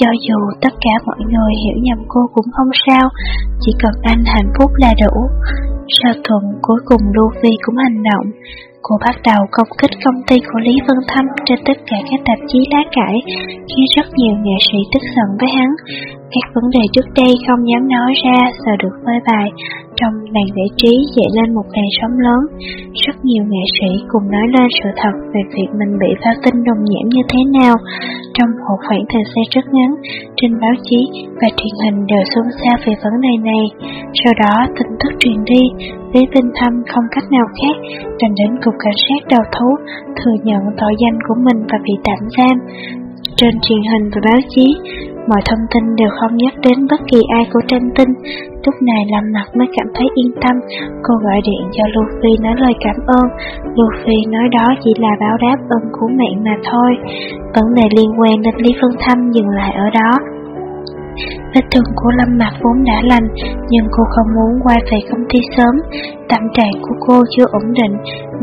cho dù tất cả mọi người hiểu nhầm cô cũng không sao, chỉ cần anh hạnh phúc là đủ. Sau thuận cuối cùng Luffy cũng hành động, Cô bắt đầu công kích công ty của Lý Vân Thâm trên tất cả các tạp chí lá cải, khiến rất nhiều nghệ sĩ tức giận với hắn. Các vấn đề trước đây không dám nói ra giờ được phơi bày, trong làng giải trí dậy lên một làn sóng lớn. Rất nhiều nghệ sĩ cùng nói lên sự thật về việc mình bị phao tin đồng nhiễm như thế nào. Trong một khoảng thời gian rất ngắn, trên báo chí và truyền hình đều xôn xao về vấn đề này. Sau đó tin tức truyền đi, Lý Vinh Thâm không cách nào khác đành đến cục cảnh sát đầu thú thừa nhận tội danh của mình và bị tạm giam. Trên truyền hình và báo chí, mọi thông tin đều không nhắc đến bất kỳ ai của tranh tinh. Lúc này Lâm Mặt mới cảm thấy yên tâm, cô gọi điện cho Luffy nói lời cảm ơn. Luffy nói đó chỉ là báo đáp ơn của mẹ mà thôi. Vấn đề liên quan đến Lý Phương Thâm dừng lại ở đó. Vết thương của Lâm Mạc vốn đã lành, nhưng cô không muốn quay về công ty sớm. Tâm trạng của cô chưa ổn định,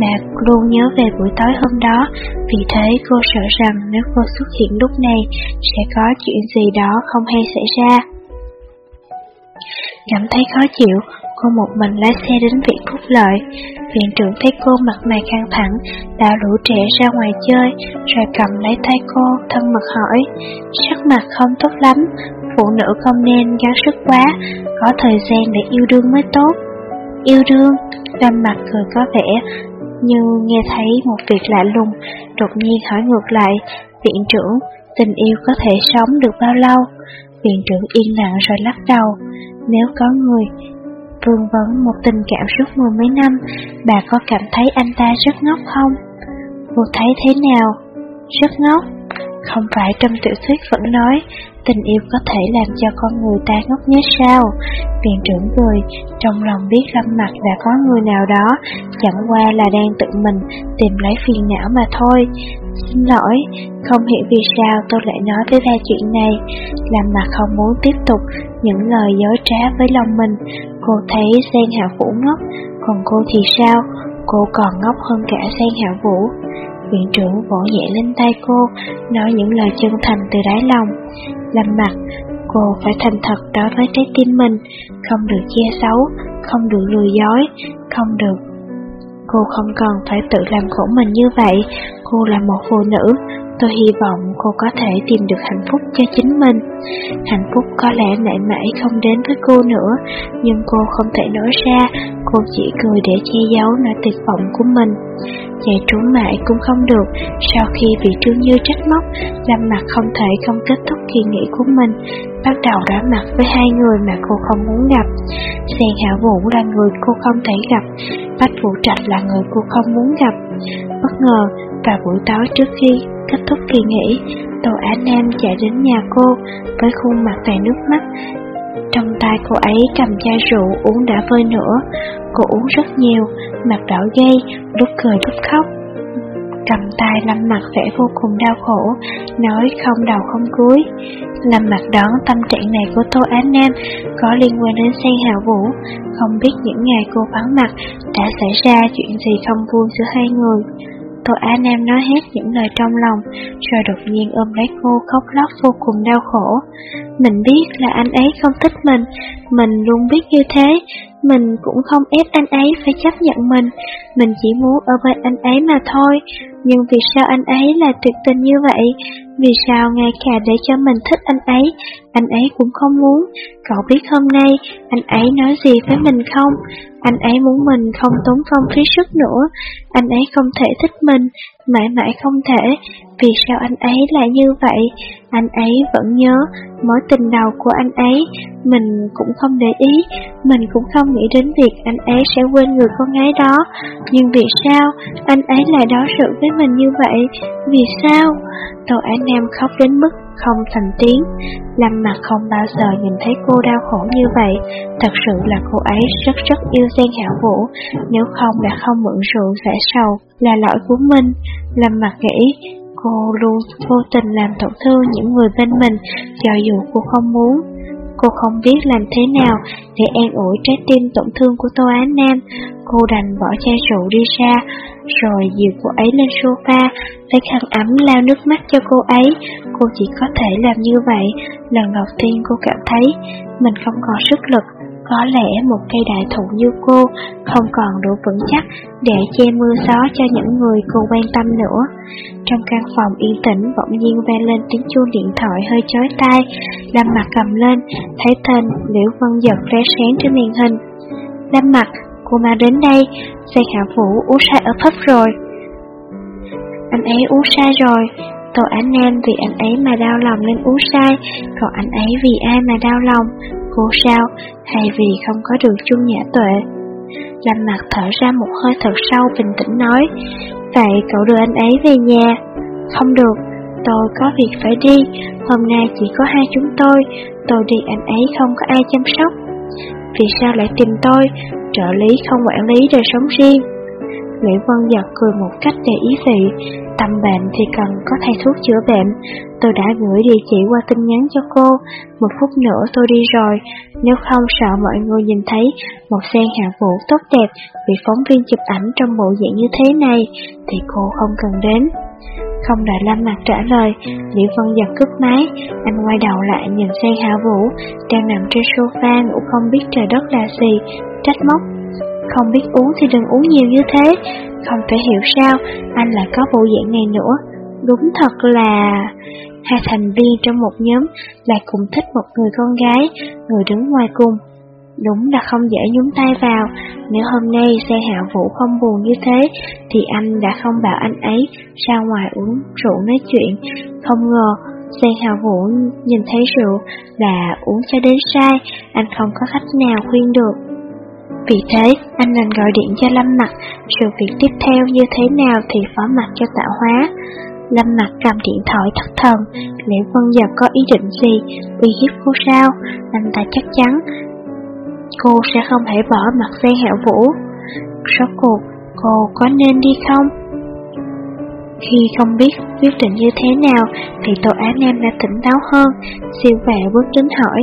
mà luôn nhớ về buổi tối hôm đó. Vì thế cô sợ rằng nếu cô xuất hiện lúc này, sẽ có chuyện gì đó không hay xảy ra. Cảm thấy khó chịu, cô một mình lái xe đến viện phúc lợi. Viện trưởng thấy cô mặt mày căng thẳng, đã rủ trẻ ra ngoài chơi, rồi cầm lấy tay cô, thân mật hỏi. Sắc mặt không tốt lắm, phụ nữ không nên gắng sức quá, có thời gian để yêu đương mới tốt. Yêu đương, Lâm mặt cười có vẻ, như nghe thấy một việc lạ lùng, đột nhiên hỏi ngược lại, viện trưởng, tình yêu có thể sống được bao lâu? Viện trưởng yên lặng rồi lắc đầu, nếu có người vương vấn một tình cảm suốt mười mấy năm, bà có cảm thấy anh ta rất ngốc không? Cô thấy thế nào? Rất ngốc. Không phải trong tiểu thuyết vẫn nói, tình yêu có thể làm cho con người ta ngốc nghếch sao? Viện trưởng cười, trong lòng biết lâm mặt đã có người nào đó, chẳng qua là đang tự mình tìm lấy phiền não mà thôi. Xin lỗi, không hiểu vì sao tôi lại nói với ba chuyện này, làm mặt không muốn tiếp tục những lời dối trá với lòng mình. Cô thấy Sen Hạ Vũ ngốc, còn cô thì sao? Cô còn ngốc hơn cả Sen Hạ Vũ. Viện trưởng vỗ nhẹ lên tay cô, nói những lời chân thành từ đáy lòng. Lâm mặt, cô phải thành thật đối với trái tim mình, không được che xấu, không được lừa dối, không được. Cô không cần phải tự làm khổ mình như vậy, cô là một phụ nữ, tôi hy vọng cô có thể tìm được hạnh phúc cho chính mình. Hạnh phúc có lẽ mãi mãi không đến với cô nữa, nhưng cô không thể nói ra, cô chỉ cười để che giấu nỗi tuyệt vọng của mình. Chạy trốn mãi cũng không được, sau khi bị Trương Như trách móc, Lâm Mặt không thể không kết thúc kỳ nghỉ của mình, bắt đầu đá mặt với hai người mà cô không muốn gặp. Sen Hạ Vũ là người cô không thể gặp, Bách Vũ Trạch là người cô không muốn gặp. Bất ngờ, vào buổi tối trước khi kết thúc kỳ nghỉ, Tô Á Nam chạy đến nhà cô với khuôn mặt đầy nước mắt. Trong tay cô ấy cầm chai rượu uống đã vơi nữa, cô uống rất nhiều, mặt đỏ gay, lúc cười lúc khóc. Cầm tay lâm mặt vẻ vô cùng đau khổ, nói không đầu không cuối. Lâm mặt đoán tâm trạng này của Tô Á Nam có liên quan đến Sen Hào Vũ, không biết những ngày cô vắng mặt đã xảy ra chuyện gì không vui giữa hai người. Tô Á Nam nói hết những lời trong lòng, rồi đột nhiên ôm lấy cô khóc lóc vô cùng đau khổ. Mình biết là anh ấy không thích mình, mình luôn biết như thế, mình cũng không ép anh ấy phải chấp nhận mình, mình chỉ muốn ở bên anh ấy mà thôi. Nhưng vì sao anh ấy là tuyệt tình như vậy? Vì sao ngay cả để cho mình thích anh ấy, anh ấy cũng không muốn? Cậu biết hôm nay anh ấy nói gì với mình không? Anh ấy muốn mình không tốn công phí sức nữa, anh ấy không thể thích mình, mãi mãi không thể. Vì sao anh ấy lại như vậy? Anh ấy vẫn nhớ mối tình đầu của anh ấy, mình cũng không để ý, mình cũng không nghĩ đến việc anh ấy sẽ quên người con gái đó. Nhưng vì sao anh ấy lại đối xử với mình như vậy? Vì sao? Tô anh Nam khóc đến mức không thành tiếng. Lâm mặt không bao giờ nhìn thấy cô đau khổ như vậy. Thật sự là cô ấy rất rất yêu Giang Hạo Vũ, nếu không đã không mượn rượu giải sầu là lỗi của mình. Lâm mặt nghĩ, cô luôn vô tình làm tổn thương những người bên mình, cho dù cô không muốn. Cô không biết làm thế nào để an ủi trái tim tổn thương của Tô Á Nam. Cô đành bỏ chai rượu đi ra, rồi dìu cô ấy lên sofa, lấy khăn ấm lao nước mắt cho cô ấy. Cô chỉ có thể làm như vậy. Lần đầu tiên cô cảm thấy mình không còn sức lực có lẽ một cây đại thụ như cô không còn đủ vững chắc để che mưa gió cho những người cô quan tâm nữa. Trong căn phòng yên tĩnh bỗng nhiên vang lên tiếng chuông điện thoại hơi chói tai. Lâm mặt cầm lên, thấy tên Liễu Vân Giật lóe sáng trên màn hình. Lâm mặt, cô ma đến đây, xe hạ vũ uống sai ở pub rồi. Anh ấy uống sai rồi, tội anh Nam vì anh ấy mà đau lòng nên uống sai, còn anh ấy vì ai mà đau lòng, cô sao, hay vì không có được chung nhã tuệ. Lâm mặt thở ra một hơi thật sâu bình tĩnh nói, vậy cậu đưa anh ấy về nhà. Không được, tôi có việc phải đi, hôm nay chỉ có hai chúng tôi, tôi đi anh ấy không có ai chăm sóc. Vì sao lại tìm tôi, trợ lý không quản lý đời sống riêng? Nguyễn Vân Giật cười một cách đầy ý vị, tâm bệnh thì cần có thầy thuốc chữa bệnh. Tôi đã gửi địa chỉ qua tin nhắn cho cô, một phút nữa tôi đi rồi, nếu không sợ mọi người nhìn thấy một sen hạ vũ tốt đẹp bị phóng viên chụp ảnh trong bộ dạng như thế này, thì cô không cần đến. Không đợi Lâm mặt trả lời, Liễu Vân giật cướp máy, anh quay đầu lại nhìn xe hạ vũ, đang nằm trên sofa ngủ không biết trời đất là gì, trách móc không biết uống thì đừng uống nhiều như thế Không thể hiểu sao anh lại có bộ dạng này nữa Đúng thật là... Hai thành viên trong một nhóm lại cùng thích một người con gái, người đứng ngoài cùng. Đúng là không dễ nhúng tay vào, nếu hôm nay xe hạ vũ không buồn như thế, thì anh đã không bảo anh ấy ra ngoài uống rượu nói chuyện. Không ngờ, xe hạ vũ nhìn thấy rượu là uống cho đến sai, anh không có khách nào khuyên được. Vì thế, anh nên gọi điện cho Lâm Mặt, sự việc tiếp theo như thế nào thì phó mặt cho tạo hóa. Lâm Mặt cầm điện thoại thất thần, liệu Vân giờ có ý định gì, uy hiếp cô sao, anh ta chắc chắn cô sẽ không thể bỏ mặt dây hẹo vũ. Rốt cuộc, cô có nên đi không? Khi không biết quyết định như thế nào, thì tổ án em đã tỉnh táo hơn, siêu vẹo bước đến hỏi.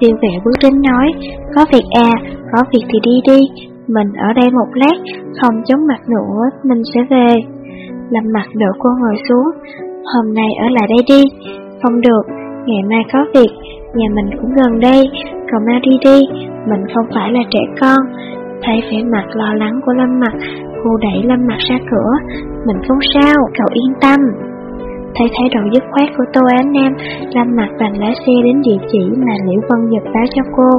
Tiêu vệ bước đến nói, có việc à, có việc thì đi đi, mình ở đây một lát, không chống mặt nữa, mình sẽ về. Lâm mặt đỡ cô ngồi xuống, hôm nay ở lại đây đi, không được, ngày mai có việc, nhà mình cũng gần đây, cậu mau đi đi, mình không phải là trẻ con. Thấy vẻ mặt lo lắng của Lâm mặt, cô đẩy Lâm mặt ra cửa, mình không sao, cậu yên tâm. Thấy thái độ dứt khoát của Tô Á Nam, Lâm Mặt đành lái xe đến địa chỉ mà Liễu Vân Nhật báo cho cô.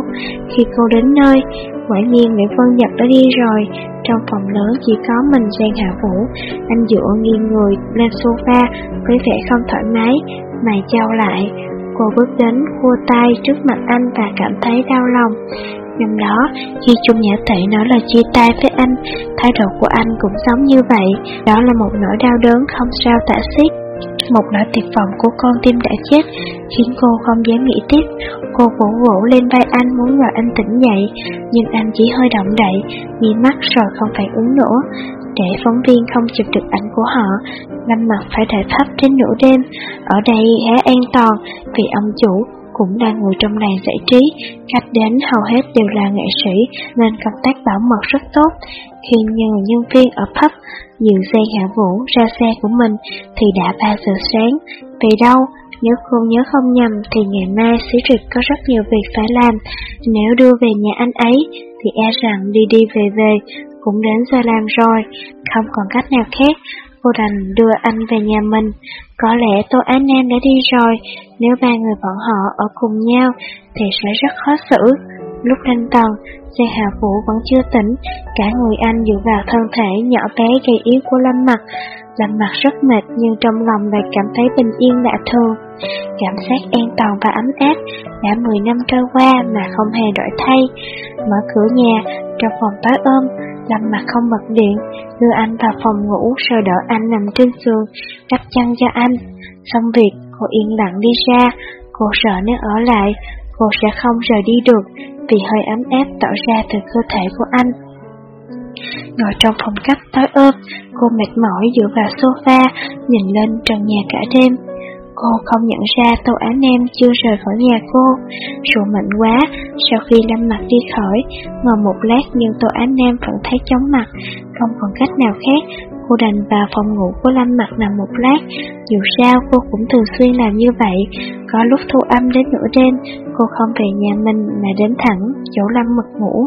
Khi cô đến nơi, quả nhiên Liễu Vân Nhật đã đi rồi. Trong phòng lớn chỉ có mình Giang Hạ Vũ, anh dựa nghiêng người lên sofa với vẻ không thoải mái, mày trao lại. Cô bước đến khua tay trước mặt anh và cảm thấy đau lòng. Năm đó, khi Trung Nhã Thị nói lời chia tay với anh, thái độ của anh cũng giống như vậy. Đó là một nỗi đau đớn không sao tả xiết. Một nỗi tuyệt vọng của con tim đã chết, khiến cô không dám nghĩ tiếp. Cô vỗ vỗ lên vai anh muốn gọi anh tỉnh dậy, nhưng anh chỉ hơi động đậy, mi mắt rồi không phản ứng nữa. Để phóng viên không chụp được ảnh của họ, Lâm mặt phải đợi thấp đến nửa đêm. Ở đây hé an toàn vì ông chủ cũng đang ngồi trong làng giải trí, khách đến hầu hết đều là nghệ sĩ nên công tác bảo mật rất tốt. Khi nhờ nhân viên ở pub dừng xe hạ vũ ra xe của mình thì đã 3 giờ sáng. Vì đâu, nếu cô nhớ không nhầm thì ngày mai Sĩ Trực có rất nhiều việc phải làm. Nếu đưa về nhà anh ấy thì e rằng đi đi về về cũng đến giờ làm rồi, không còn cách nào khác. Cô đành đưa anh về nhà mình. Có lẽ Tô Á Nam đã đi rồi, nếu ba người bọn họ ở cùng nhau thì sẽ rất khó xử. Lúc lên tầng, xe hạ vũ vẫn chưa tỉnh, cả người anh dựa vào thân thể nhỏ bé gầy yếu của Lâm Mặt. Lâm Mặt rất mệt nhưng trong lòng lại cảm thấy bình yên lạ thường. Cảm giác an toàn và ấm áp đã 10 năm trôi qua mà không hề đổi thay. Mở cửa nhà, trong phòng tối ôm, Lâm mặt không bật điện, đưa anh vào phòng ngủ rồi đỡ anh nằm trên giường, đắp chăn cho anh. Xong việc, cô yên lặng đi ra, cô sợ nếu ở lại, cô sẽ không rời đi được vì hơi ấm áp tỏ ra từ cơ thể của anh. Ngồi trong phòng khách tối ôm, cô mệt mỏi dựa vào sofa, nhìn lên trần nhà cả đêm. Cô không nhận ra Tô Á Nam chưa rời khỏi nhà cô. Rượu mạnh quá, sau khi Lâm Mặt đi khỏi, ngồi một lát nhưng Tô Á Nam vẫn thấy chóng mặt, không còn cách nào khác. Cô đành vào phòng ngủ của Lâm Mặt nằm một lát. Dù sao cô cũng thường xuyên làm như vậy. Có lúc thu âm đến nửa đêm, cô không về nhà mình mà đến thẳng chỗ Lâm Mật ngủ.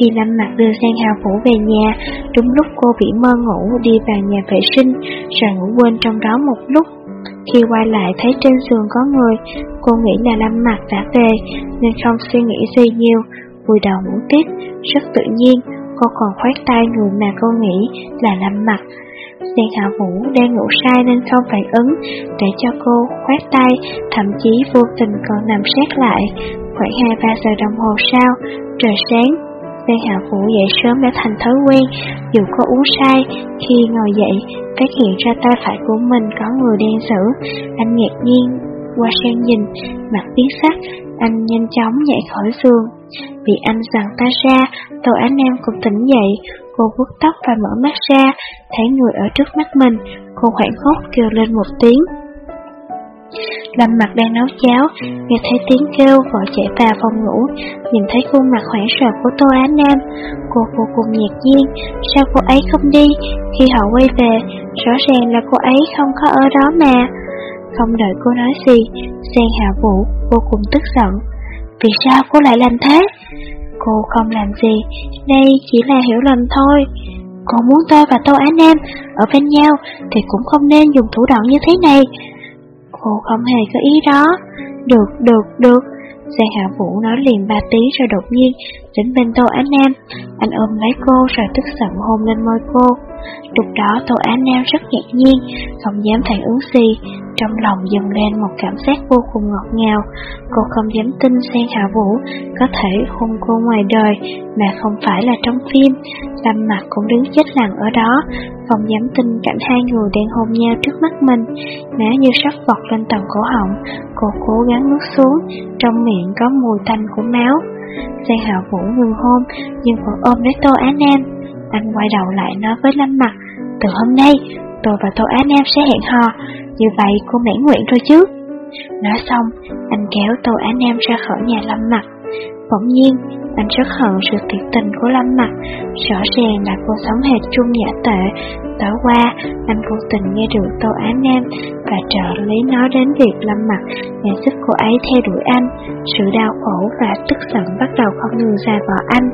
Khi Lâm Mặt đưa Giang Hào Vũ về nhà, đúng lúc cô bị mơ ngủ đi vào nhà vệ sinh, rồi ngủ quên trong đó một lúc. Khi quay lại thấy trên giường có người, cô nghĩ là Lâm Mặt đã về, nên không suy nghĩ gì nhiều, vùi đầu ngủ tiếp, rất tự nhiên, cô còn khoát tay người mà cô nghĩ là Lâm Mặt. Giang Hạ Vũ đang ngủ sai nên không phản ứng để cho cô khoát tay, thậm chí vô tình còn nằm sát lại. Khoảng 2-3 giờ đồng hồ sau, trời sáng, Lê Hạ Vũ dậy sớm đã thành thói quen, dù có uống sai, khi ngồi dậy, phát hiện ra tay phải của mình có người đen giữ, anh ngạc nhiên, qua sang nhìn, mặt biến sắc, anh nhanh chóng nhảy khỏi giường. Bị anh giằng ta ra, Tô anh Nam cũng tỉnh dậy, cô vuốt tóc và mở mắt ra, thấy người ở trước mắt mình, cô hoảng hốt kêu lên một tiếng. Lâm mặt đang nấu cháo, nghe thấy tiếng kêu vội chạy vào phòng ngủ, nhìn thấy khuôn mặt hoảng sợ của Tô Á Nam. Cô vô cùng ngạc nhiên, sao cô ấy không đi? Khi họ quay về, rõ ràng là cô ấy không có ở đó mà. Không đợi cô nói gì, Sen Hạ Vũ vô cùng tức giận. Vì sao cô lại làm thế? Cô không làm gì, đây chỉ là hiểu lầm thôi. Cô muốn tôi và Tô Á Nam ở bên nhau thì cũng không nên dùng thủ đoạn như thế này cô không hề có ý đó. Được, được, được. Giang Hạ Vũ nói liền ba tí rồi đột nhiên đến bên Tô Á Nam. Anh ôm lấy cô rồi tức giận hôn lên môi cô. Lúc đó Tô Á Nam rất ngạc nhiên, không dám phản ứng gì. Trong lòng dần lên một cảm giác vô cùng ngọt ngào. Cô không dám tin Sen Hạ Vũ có thể hôn cô ngoài đời mà không phải là trong phim. Lâm mặt cũng đứng chết lặng ở đó, không dám tin cảnh hai người đang hôn nhau trước mắt mình. Má như sắp vọt lên tầng cổ họng, cô cố gắng nuốt xuống, trong miệng có mùi tanh của máu. Sen Hạ Vũ ngừng hôn, nhưng vẫn ôm lấy Tô Á Nam. Anh quay đầu lại nói với Lâm Mặt, từ hôm nay, tôi và Tô Á Nam sẽ hẹn hò, như vậy cô mãn nguyện rồi chứ. Nói xong, anh kéo Tô Á Nam ra khỏi nhà Lâm Mặt. Bỗng nhiên, anh rất hận sự tuyệt tình của Lâm Mặt, rõ ràng là cô sống hệt chung giả tệ. Tối qua, anh vô tình nghe được Tô Á Nam và trợ lý nói đến việc Lâm Mặt và giúp cô ấy theo đuổi anh. Sự đau khổ và tức giận bắt đầu không ngừng ra vào anh.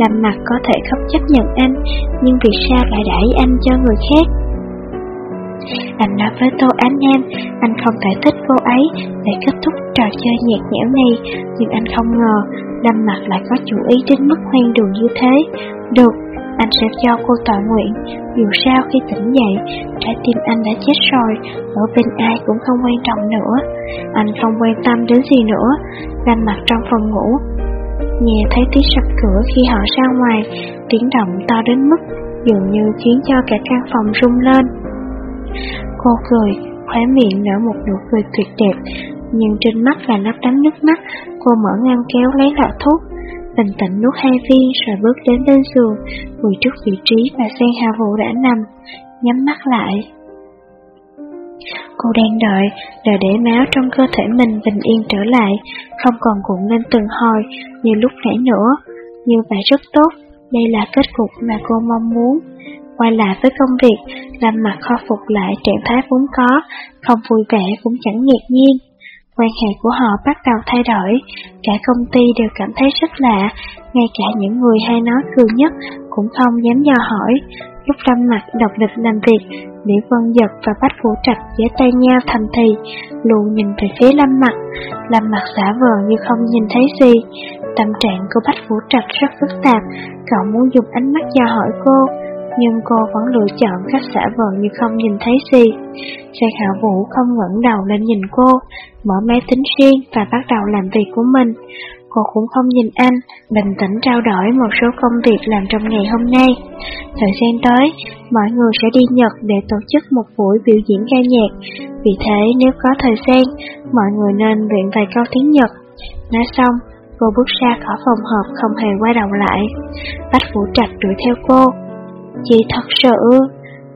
Lâm Mặt có thể không chấp nhận anh, nhưng vì sao lại đẩy anh cho người khác? Anh nói với Tô Ánh Nam, anh không thể thích cô ấy để kết thúc trò chơi nhạt nhẽo này, nhưng anh không ngờ Lâm Mặt lại có chủ ý đến mức hoang đường như thế. Được, anh sẽ cho cô tọa nguyện, dù sao khi tỉnh dậy, trái tim anh đã chết rồi, ở bên ai cũng không quan trọng nữa. Anh không quan tâm đến gì nữa, Lâm Mặt trong phòng ngủ. Nghe thấy tiếng sập cửa khi họ ra ngoài, tiếng động to đến mức dường như khiến cho cả căn phòng rung lên. Cô cười, khóe miệng nở một nụ cười tuyệt đẹp, nhưng trên mắt là lấp lánh nước mắt, cô mở ngăn kéo lấy lọ thuốc, bình tĩnh nuốt hai viên rồi bước đến bên giường, ngồi trước vị trí mà Sen Hà Vũ đã nằm, nhắm mắt lại. Cô đang đợi, đợi để máu trong cơ thể mình bình yên trở lại, không còn cuộn lên từng hồi như lúc nãy nữa. Như vậy rất tốt, đây là kết cục mà cô mong muốn. Quay lại với công việc, làm mặt khôi phục lại trạng thái vốn có, không vui vẻ cũng chẳng ngạc nhiên. Quan hệ của họ bắt đầu thay đổi, cả công ty đều cảm thấy rất lạ, ngay cả những người hay nói cười nhất cũng không dám dò hỏi. Lúc lâm mặt độc lực làm việc, Lý Vân Giật và Bách Vũ Trạch giữa tay nhau thành thì, luôn nhìn về phía lâm mặt. Lâm mặt giả vờ như không nhìn thấy gì. Tâm trạng của Bách Vũ Trạch rất phức tạp, cậu muốn dùng ánh mắt dò hỏi cô, nhưng cô vẫn lựa chọn cách xả vờ như không nhìn thấy gì. Xe Hạ Vũ không ngẩng đầu lên nhìn cô, mở máy tính riêng và bắt đầu làm việc của mình. cô cũng không nhìn anh, bình tĩnh trao đổi một số công việc làm trong ngày hôm nay. Thời gian tới, mọi người sẽ đi Nhật để tổ chức một buổi biểu diễn ca nhạc. Vì thế nếu có thời gian, mọi người nên luyện vài câu tiếng Nhật. Nói xong, cô bước ra khỏi phòng họp không hề quay đầu lại. Bách Vũ Trạch đuổi theo cô. Chị thật sự,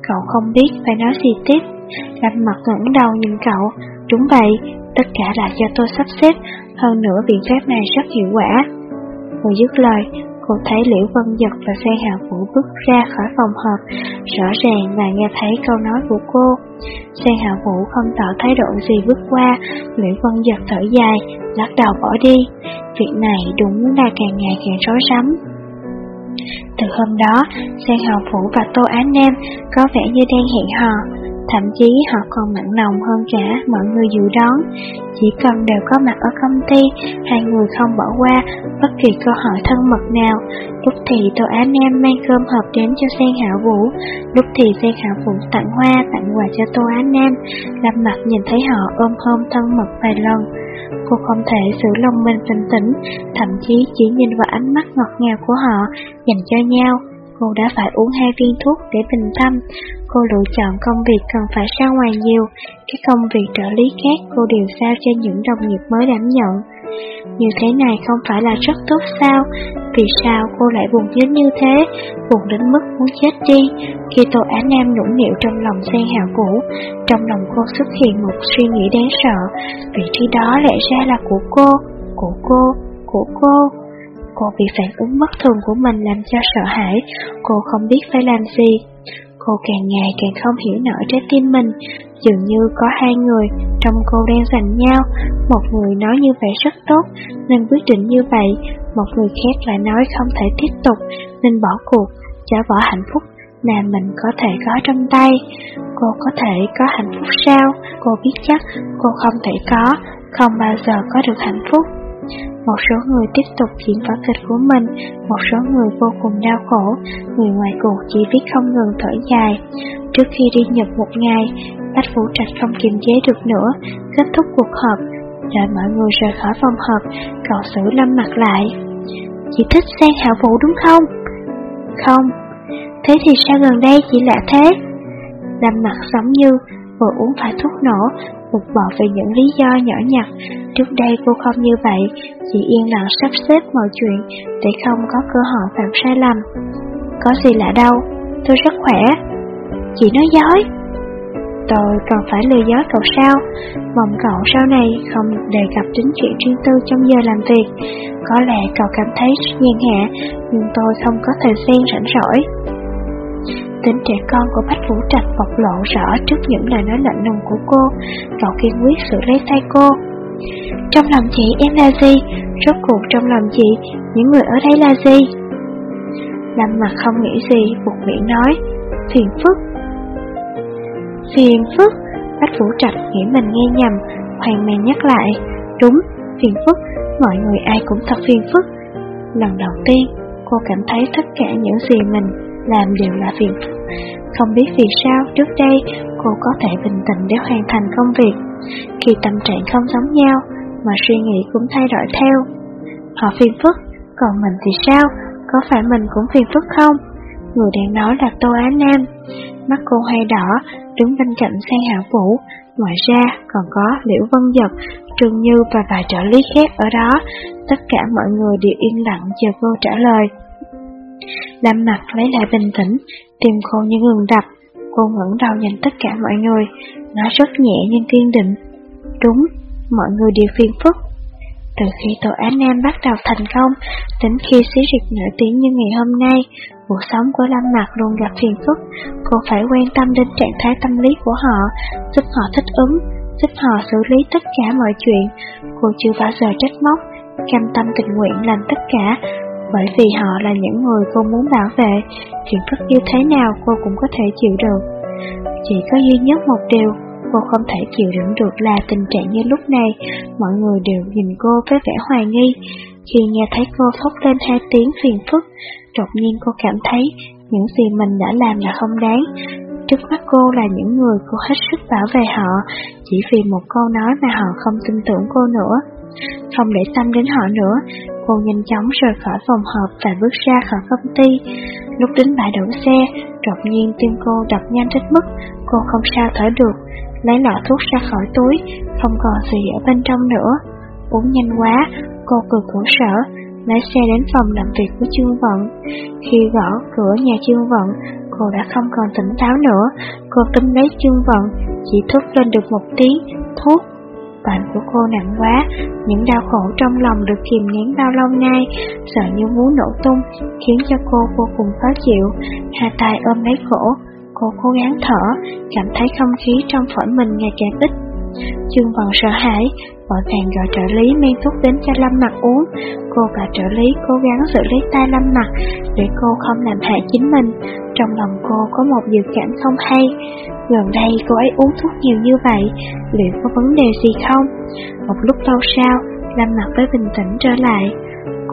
cậu không biết phải nói gì tiếp. Lâm mặt ngẩng đầu nhìn cậu, đúng vậy, tất cả là do tôi sắp xếp, hơn nữa biện pháp này rất hiệu quả. Vừa dứt lời, cô thấy Liễu Vân Giật và Xe Hạ Vũ bước ra khỏi phòng họp, rõ ràng là nghe thấy câu nói của cô. Xe Hạ Vũ không tỏ thái độ gì bước qua, Liễu Vân Giật thở dài, lắc đầu bỏ đi. Việc này đúng là càng ngày càng rối rắm. Từ hôm đó, Giang Hồng Vũ và Tô Á Nam có vẻ như đang hẹn hò, Thậm chí họ còn mặn nồng hơn cả mọi người dự đoán. Chỉ cần đều có mặt ở công ty Hai người không bỏ qua bất kỳ câu hỏi thân mật nào. Lúc thì Tô Á Nam mang cơm hộp đến cho Sen Hảo Vũ. Lúc thì Sen Hảo Vũ tặng hoa, tặng quà cho Tô Á Nam làm mặt nhìn thấy họ ôm hôn thân mật vài lần. Cô không thể giữ lòng mình bình tĩnh Thậm chí chỉ nhìn vào ánh mắt ngọt ngào của họ dành cho nhau. Cô đã phải uống hai viên thuốc để bình tâm. Cô lựa chọn công việc cần phải ra ngoài nhiều. Các công việc trợ lý khác cô đều giao cho những đồng nghiệp mới đảm nhận. Như thế này không phải là rất tốt sao? Vì sao cô lại buồn đến như thế? Buồn đến mức muốn chết đi. Khi Tô Á Nam nũng nịu trong lòng xe hào vũ, trong lòng cô xuất hiện một suy nghĩ đáng sợ. Vị trí đó lẽ ra là của cô, của cô, của cô. Cô bị phản ứng bất thường của mình làm cho sợ hãi, cô không biết phải làm gì. Cô càng ngày càng không hiểu nổi trái tim mình, dường như có hai người trong cô đang giành nhau, một người nói như vậy rất tốt nên quyết định như vậy, một người khác lại nói không thể tiếp tục nên bỏ cuộc, trả bỏ hạnh phúc mà mình có thể có trong tay. Cô có thể có hạnh phúc sao? Cô biết chắc cô không thể có, không bao giờ có được hạnh phúc. Một số người tiếp tục diễn vở kịch của mình, một số người vô cùng đau khổ, người ngoài cuộc chỉ biết không ngừng thở dài. Trước khi đi Nhật một ngày, Bách Vũ Trạch không kiềm chế được nữa, kết thúc cuộc họp. Đợi mọi người rời khỏi phòng họp, cậu xử lâm mặt lại. Chị thích sang hảo vũ đúng không? Không. Thế thì sao gần đây chị lạ thế? Lâm mặt giống như vừa uống phải thuốc nổ, bực bội về những lý do nhỏ nhặt. Trước đây cô không như vậy, chỉ yên lặng sắp xếp mọi chuyện để không có cơ hội phạm sai lầm. Có gì lạ đâu, tôi rất khỏe. Chị nói dối. Tôi còn phải lừa dối cậu sao? Mong cậu sau này không đề cập đến chuyện riêng tư trong giờ làm việc. Có lẽ cậu cảm thấy nhàn hạ, nhưng tôi không có thời gian rảnh rỗi. Tính trẻ con của Bách Vũ Trạch bộc lộ rõ trước những lời nói lạnh lùng của cô, cậu kiên quyết xử lấy tay cô. Trong lòng chị em là gì? Rốt cuộc trong lòng chị, những người ở đây là gì? Lâm mặt không nghĩ gì, buộc miệng nói, phiền phức. Phiền phức, Bách Vũ Trạch nghĩ mình nghe nhầm, hoàng mang nhắc lại, đúng, phiền phức, mọi người ai cũng thật phiền phức. Lần đầu tiên, cô cảm thấy tất cả những gì mình làm đều là phiền phức. Không biết vì sao trước đây cô có thể bình tĩnh để hoàn thành công việc. Khi tâm trạng không giống nhau mà suy nghĩ cũng thay đổi theo. Họ phiền phức, còn mình thì sao? Có phải mình cũng phiền phức không? Người đang nói là Tô Á Nam. Mắt cô hay đỏ, đứng bên cạnh sang hảo vũ. Ngoài ra còn có Liễu Vân Giật, Trương Như và vài trợ lý khác ở đó. Tất cả mọi người đều yên lặng chờ cô trả lời. Lâm mặt lấy lại bình tĩnh, tim cô như ngừng đập. Cô ngẩng đầu nhìn tất cả mọi người, nói rất nhẹ nhưng kiên định. Đúng, mọi người đều phiền phức. Từ khi tội án Nam bắt đầu thành công, đến khi xí rịch nổi tiếng như ngày hôm nay, cuộc sống của Lâm Mạc luôn gặp phiền phức. Cô phải quan tâm đến trạng thái tâm lý của họ, giúp họ thích ứng, giúp họ xử lý tất cả mọi chuyện. Cô chưa bao giờ trách móc, cam tâm tình nguyện làm tất cả, bởi vì họ là những người cô muốn bảo vệ, chuyện phức như thế nào cô cũng có thể chịu được. Chỉ có duy nhất một điều, cô không thể chịu đựng được là tình trạng như lúc này, mọi người đều nhìn cô với vẻ hoài nghi. Khi nghe thấy cô khóc lên hai tiếng phiền phức, đột nhiên cô cảm thấy những gì mình đã làm là không đáng. Trước mắt cô là những người cô hết sức bảo vệ họ, chỉ vì một câu nói mà họ không tin tưởng cô nữa. Không để tâm đến họ nữa, cô nhanh chóng rời khỏi phòng họp và bước ra khỏi công ty. Lúc đến bãi đổ xe, đột nhiên tim cô đập nhanh đến mức cô không sao thở được, lấy lọ thuốc ra khỏi túi, không còn gì ở bên trong nữa. Uống nhanh quá, cô cười khổ sở, lái xe đến phòng làm việc của Trương Vận. Khi gõ cửa nhà Trương Vận, cô đã không còn tỉnh táo nữa. Cô tính lấy Trương Vận, chỉ thuốc lên được một tiếng, thuốc. Bệnh của cô nặng quá, những đau khổ trong lòng được kìm nén bao lâu nay, sợ như muốn nổ tung, khiến cho cô vô cùng khó chịu. Hai tay ôm lấy cổ, cô cố gắng thở, cảm thấy không khí trong phổi mình ngày càng ít. Trương Vận sợ hãi, vội vàng gọi trợ lý mang thuốc đến cho Lâm Mặt uống. Cô và trợ lý cố gắng giữ lấy tay Lâm Mặt để cô không làm hại chính mình. Trong lòng cô có một dự cảm không hay. Gần đây cô ấy uống thuốc nhiều như vậy, liệu có vấn đề gì không? Một lúc lâu sau, Lâm Mặt mới bình tĩnh trở lại.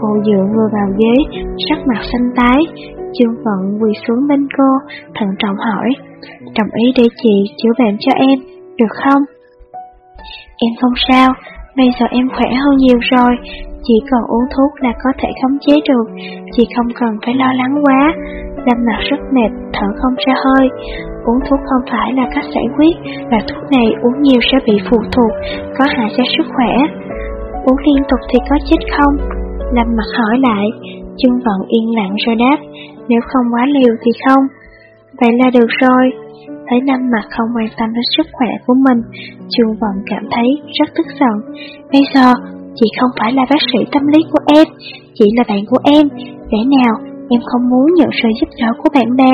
Cô dựa người vào ghế, sắc mặt xanh tái. Trương Vận quỳ xuống bên cô, thận trọng hỏi, đồng ý để chị chữa bệnh cho em, được không? Em không sao, bây giờ em khỏe hơn nhiều rồi, chỉ cần uống thuốc là có thể khống chế được, chị không cần phải lo lắng quá. Lâm mặt rất mệt, thở không ra hơi. Uống thuốc không phải là cách giải quyết, và thuốc này uống nhiều sẽ bị phụ thuộc, có hại cho sức khỏe. Uống liên tục thì có chết không? Lâm mặt hỏi lại, Trương Vận yên lặng rồi đáp, nếu không quá liều thì không. Vậy là được rồi. Thấy nam mặt không quan tâm đến sức khỏe của mình, Trương Vận cảm thấy rất tức giận. Bây giờ, chị không phải là bác sĩ tâm lý của em, chị là bạn của em. để nào em không muốn nhận sự giúp đỡ của bạn bè?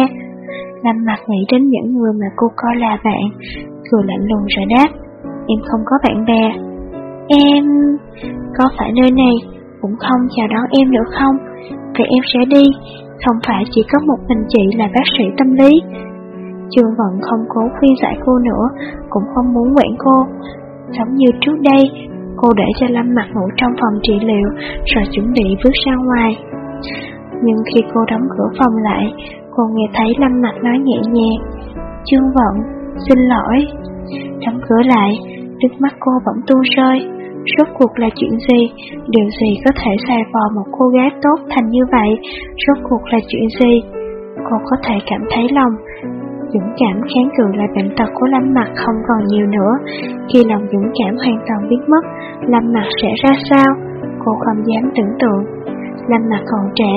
Lâm mặt nghĩ đến những người mà cô coi là bạn, cười lạnh lùng rồi đáp. Em không có bạn bè. Em... Có phải nơi này cũng không chào đón em nữa không? Vậy em sẽ đi, không phải chỉ có một mình chị là bác sĩ tâm lý. Trương Vận không cố khuyên giải cô nữa, cũng không muốn quản cô. Giống như trước đây, cô để cho Lâm mặt ngủ trong phòng trị liệu, rồi chuẩn bị bước ra ngoài. Nhưng khi cô đóng cửa phòng lại, cô nghe thấy Lâm mặt nói nhẹ nhàng, Trương Vận, xin lỗi. Đóng cửa lại, nước mắt cô bỗng tuôn rơi. Rốt cuộc là chuyện gì? Điều gì có thể xài vò một cô gái tốt thành như vậy? Rốt cuộc là chuyện gì? Cô có thể cảm thấy lòng dũng cảm kháng cự lại bệnh tật của Lâm Mặt không còn nhiều nữa. Khi lòng dũng cảm hoàn toàn biến mất, Lâm Mặt sẽ ra sao? Cô không dám tưởng tượng. Lâm Mặt còn trẻ,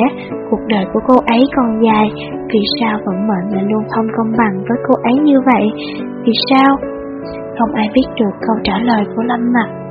cuộc đời của cô ấy còn dài, vì sao vận mệnh lại luôn không công bằng với cô ấy như vậy? Vì sao? Không ai biết được câu trả lời của Lâm Mặt.